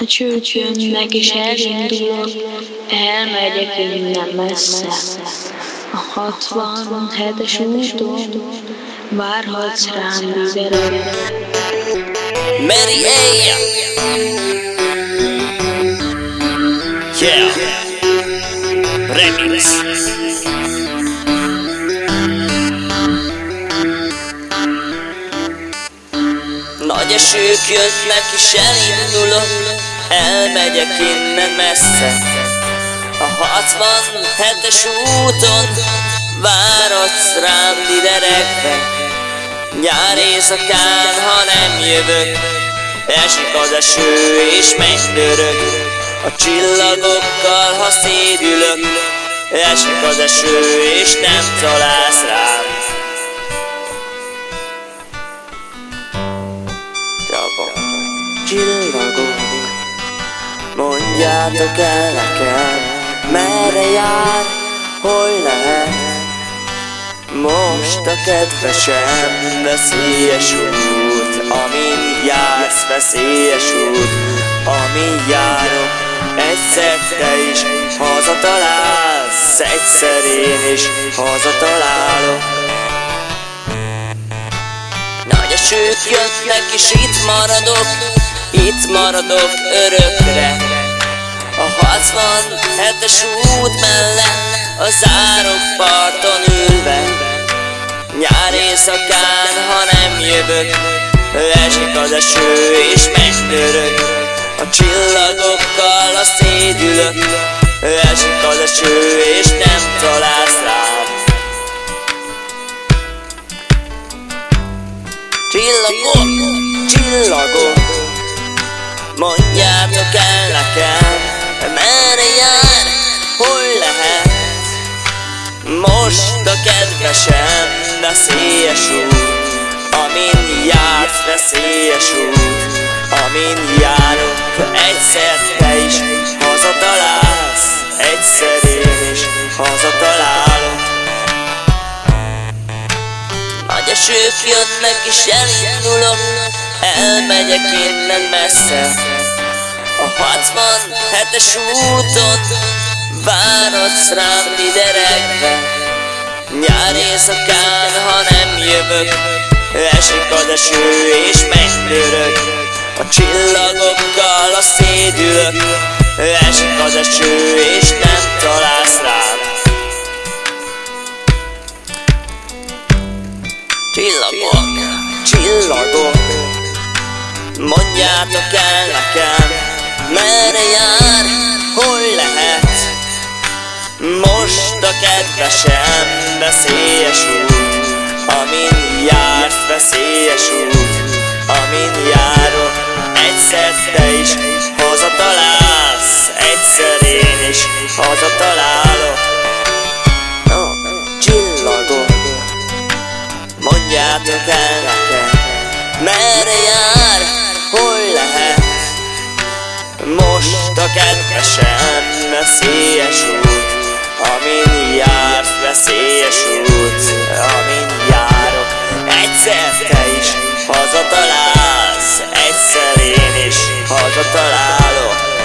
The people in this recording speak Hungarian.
A csők jönnek és elindulok, elmegyek innen messze. A 67-es úton várhatsz rám videóra. Mary A. Yeah. Remix. Nagy esők jönnek és elindulok Elmegyek innen messze A 67-es úton Váradsz rám liderekbe. Nyár éjszakán, ha nem jövök Esik az eső és megdörög A csillagokkal, ha szédülök Esik az eső és nem találsz rám mondjátok el nekem Merre jár, hol lehet most a kedvesem veszélyes út, amin jársz veszélyes út, amin járok, egyszer te is hazatalálsz, egyszer én is hazatalálok. Nagy esők jöttek és itt maradok, itt maradok örökre. A 67-es út mellett a zárok parton ülve. Nyár éjszakán, ha nem jövök Esik az eső és megdörög A csillagokkal a szédülök Esik az eső és nem találsz rám. Csillagok, csillagok Mondjátok el nekem Merre jár, hol lehet? Most a kedvesem veszélyes út. Amin jársz veszélyes út. Amin járok egyszer te is hazatalálsz. Egyszer én is hazatalálok. Nagy esők jönnek és elindulok. Elmegyek innen messze. A 67-es úton Váradsz rám liderekbe Nyár éjszakán, ha nem jövök Esik az eső és megdörög A csillagokkal a szédülök Esik az eső és nem találsz rám. Csillagok, csillagok Mondjátok el nekem Merre jár, kedvesem veszélyes út Amin jársz veszélyes út Amin járok. Egyszer te is hazatalálsz Egyszer én is hazatalálok. Oh, Csillagok Mondjátok el nekem Merre jár, hol lehet? Most a kedvesem hazatalálsz. Egyszer én is hazatalálok